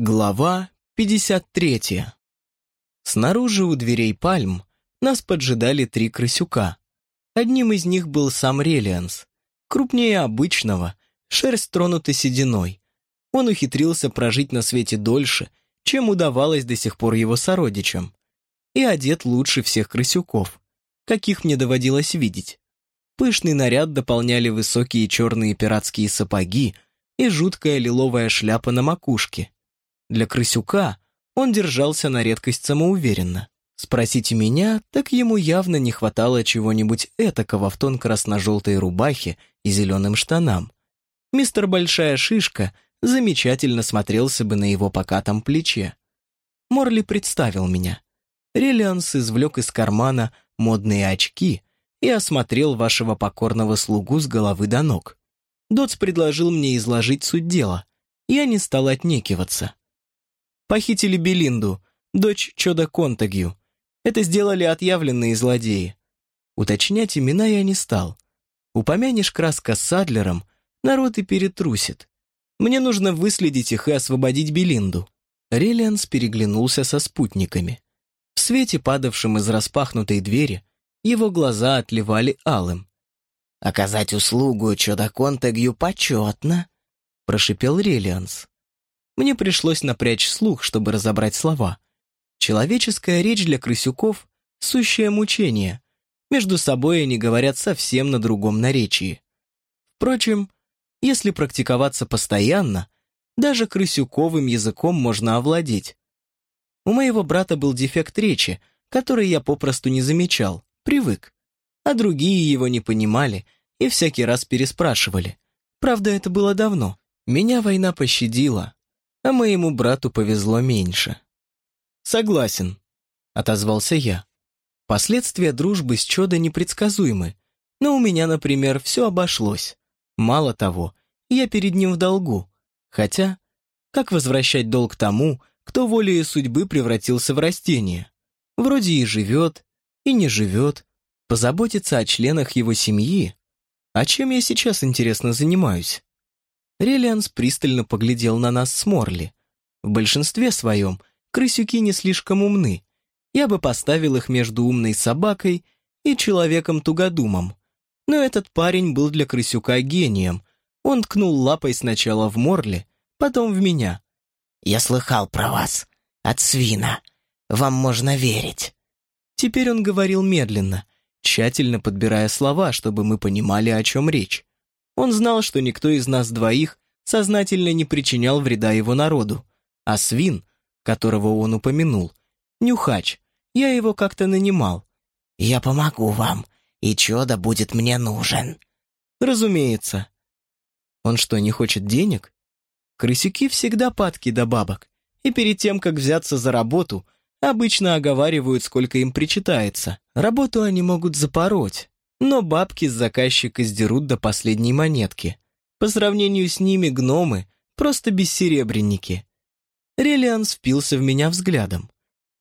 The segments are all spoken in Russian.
Глава 53. Снаружи у дверей пальм нас поджидали три крысюка. Одним из них был сам Релианс. Крупнее обычного, шерсть тронута сединой. Он ухитрился прожить на свете дольше, чем удавалось до сих пор его сородичам. И одет лучше всех крысюков, каких мне доводилось видеть. Пышный наряд дополняли высокие черные пиратские сапоги и жуткая лиловая шляпа на макушке. Для крысюка он держался на редкость самоуверенно. Спросите меня, так ему явно не хватало чего-нибудь этакого в тон красно-желтой рубахе и зеленым штанам. Мистер Большая Шишка замечательно смотрелся бы на его покатом плече. Морли представил меня. Релианс извлек из кармана модные очки и осмотрел вашего покорного слугу с головы до ног. Дотс предложил мне изложить суть дела. Я не стал отнекиваться. Похитили Белинду, дочь Чода Контагью. Это сделали отъявленные злодеи. Уточнять имена я не стал. Упомянешь краска с Садлером, народ и перетрусит. Мне нужно выследить их и освободить Белинду. Релианс переглянулся со спутниками. В свете, падавшем из распахнутой двери, его глаза отливали алым. «Оказать услугу Чода Контагью почетно», — прошипел Релианс. Мне пришлось напрячь слух, чтобы разобрать слова. Человеческая речь для крысюков — сущее мучение. Между собой они говорят совсем на другом наречии. Впрочем, если практиковаться постоянно, даже крысюковым языком можно овладеть. У моего брата был дефект речи, который я попросту не замечал, привык. А другие его не понимали и всякий раз переспрашивали. Правда, это было давно. Меня война пощадила, а моему брату повезло меньше. «Согласен», — отозвался я. Последствия дружбы с Чодо непредсказуемы, но у меня, например, все обошлось. Мало того, я перед ним в долгу. Хотя, как возвращать долг тому, кто волею судьбы превратился в растение? Вроде и живет, и не живет. Позаботиться о членах его семьи. А чем я сейчас, интересно, занимаюсь? Релианс пристально поглядел на нас с Морли. В большинстве своем крысюки не слишком умны. Я бы поставил их между умной собакой и человеком-тугодумом. Но этот парень был для крысюка гением. Он ткнул лапой сначала в Морли, потом в меня. «Я слыхал про вас. От свина. Вам можно верить». Теперь он говорил медленно, тщательно подбирая слова, чтобы мы понимали, о чем речь. Он знал, что никто из нас двоих сознательно не причинял вреда его народу, а свин, которого он упомянул, нюхач, я его как-то нанимал. «Я помогу вам, и чудо будет мне нужен». «Разумеется». Он что, не хочет денег? Крысюки всегда падки до бабок, и перед тем, как взяться за работу, обычно оговаривают, сколько им причитается. Работу они могут запороть, но бабки с заказчика сдерут до последней монетки. По сравнению с ними гномы — просто бессеребренники. Релианс впился в меня взглядом.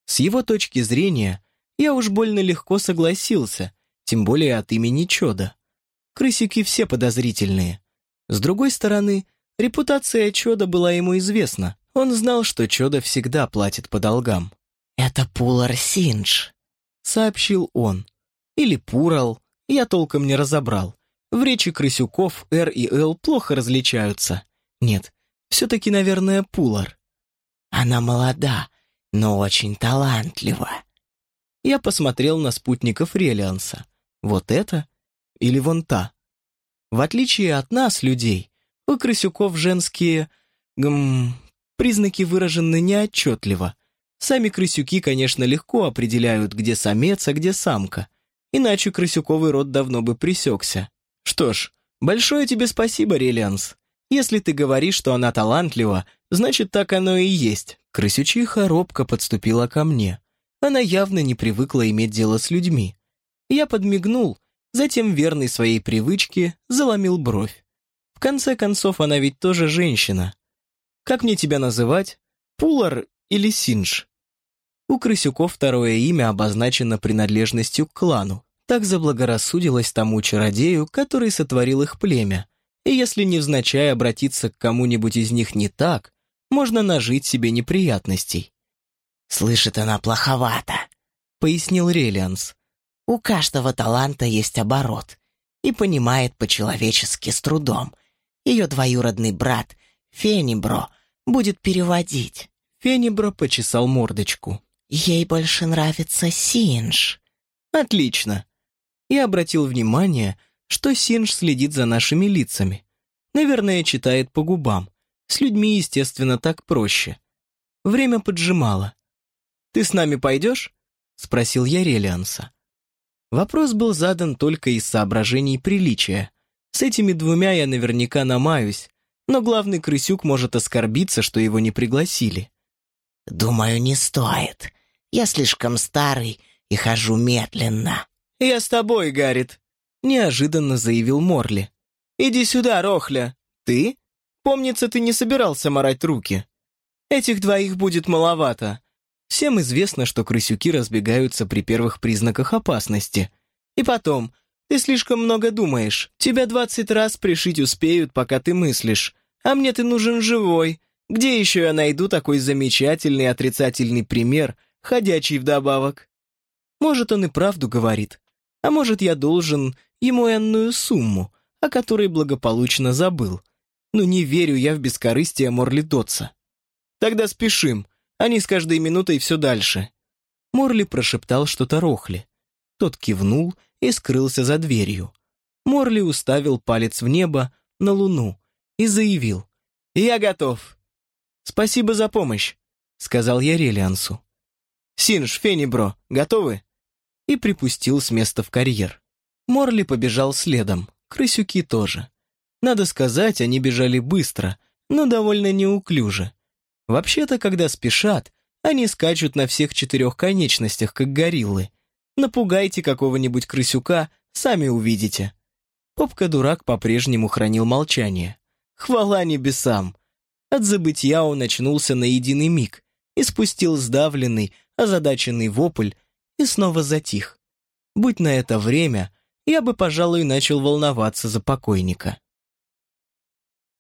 С его точки зрения, я уж больно легко согласился, тем более от имени Чода. Крысики все подозрительные. С другой стороны, репутация Чода была ему известна. Он знал, что Чода всегда платит по долгам. «Это Пулар Синдж», — сообщил он. Или Пурал, я толком не разобрал. В речи крысюков «Р» и «Л» плохо различаются. Нет, все-таки, наверное, Пулар. Она молода, но очень талантлива. Я посмотрел на спутников Релианса. Вот это или вон та. В отличие от нас, людей, у крысюков женские... Гм, признаки выражены неотчетливо. Сами крысюки, конечно, легко определяют, где самец, а где самка иначе крысюковый род давно бы пресекся. Что ж, большое тебе спасибо, Релианс. Если ты говоришь, что она талантлива, значит, так оно и есть. Крысючиха робко подступила ко мне. Она явно не привыкла иметь дело с людьми. Я подмигнул, затем, верный своей привычке, заломил бровь. В конце концов, она ведь тоже женщина. Как мне тебя называть? Пулар или Синдж? У крысюков второе имя обозначено принадлежностью к клану. Так заблагорассудилось тому чародею, который сотворил их племя. И если невзначай обратиться к кому-нибудь из них не так, можно нажить себе неприятностей. «Слышит она плоховато», — пояснил Релианс. «У каждого таланта есть оборот, и понимает по-человечески с трудом. Ее двоюродный брат, Фенибро, будет переводить». Фенибро почесал мордочку. «Ей больше нравится Синж». «Отлично». Я обратил внимание, что Синж следит за нашими лицами. Наверное, читает по губам. С людьми, естественно, так проще. Время поджимало. «Ты с нами пойдешь?» — спросил я Релианса. Вопрос был задан только из соображений приличия. С этими двумя я наверняка намаюсь, но главный крысюк может оскорбиться, что его не пригласили. «Думаю, не стоит. Я слишком старый и хожу медленно». «Я с тобой, Гаррит», — неожиданно заявил Морли. «Иди сюда, Рохля. Ты? Помнится, ты не собирался морать руки. Этих двоих будет маловато. Всем известно, что крысюки разбегаются при первых признаках опасности. И потом, ты слишком много думаешь. Тебя двадцать раз пришить успеют, пока ты мыслишь. А мне ты нужен живой. Где еще я найду такой замечательный отрицательный пример, ходячий вдобавок? Может, он и правду говорит. А может, я должен ему энную сумму, о которой благополучно забыл. Но не верю я в бескорыстие Морли Дотса. Тогда спешим, они с каждой минутой все дальше. Морли прошептал что-то Рохли. Тот кивнул и скрылся за дверью. Морли уставил палец в небо, на луну, и заявил. «Я готов». «Спасибо за помощь», — сказал я Релиансу. «Синж, Фенибро, готовы?» И припустил с места в карьер. Морли побежал следом, крысюки тоже. Надо сказать, они бежали быстро, но довольно неуклюже. Вообще-то, когда спешат, они скачут на всех четырех конечностях, как гориллы. Напугайте какого-нибудь крысюка, сами увидите. Попка-дурак по-прежнему хранил молчание. Хвала небесам! От забытья он очнулся на единый миг и спустил сдавленный, озадаченный вопль и снова затих. Будь на это время, я бы, пожалуй, начал волноваться за покойника.